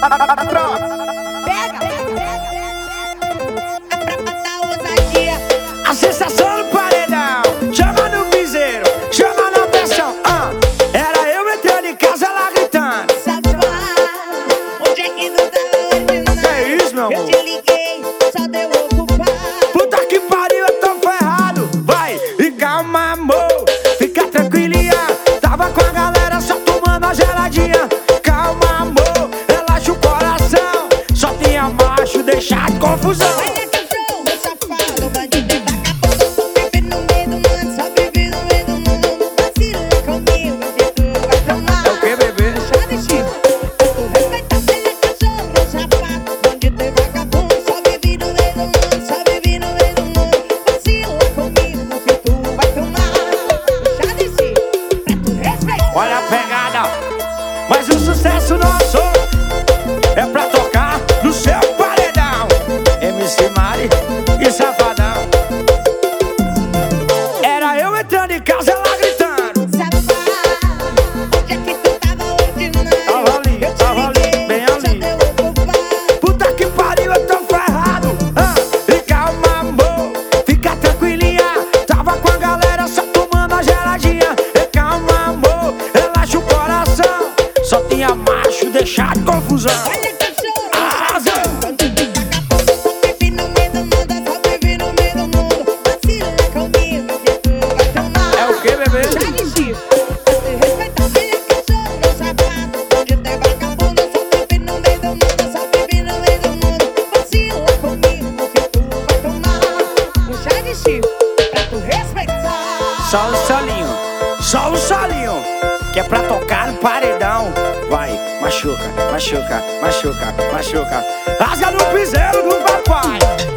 Pega, pega. A sensação no paredão, chama no piseiro, chama na pressão. ah. Era eu entrando em casa, ela gritando. Safado, onde é que tu tá é isso, meu Eu amor? Deixar de confusão. Que show, meu safado, bandido é vagabundo. Só vive no meio do mundo, só vive no meio do mundo. Vacila comigo, que tu vai tomar. É o que, bebê? Tu respeita, meu safado. Bandido é vagabundo, só no meio do mundo, só no meio do mundo. Vacila comigo, que tu vai tomar. Chá de pra tu respeitar. Olha a pegada. Mas o sucesso nosso vai tomar. Um chá de chifre, pra tu respeitar. Só o solinho, só o solinho, que é pra tocar no paredão machuca, machuca, machuca, machuca. Rasga no piseiro do papai.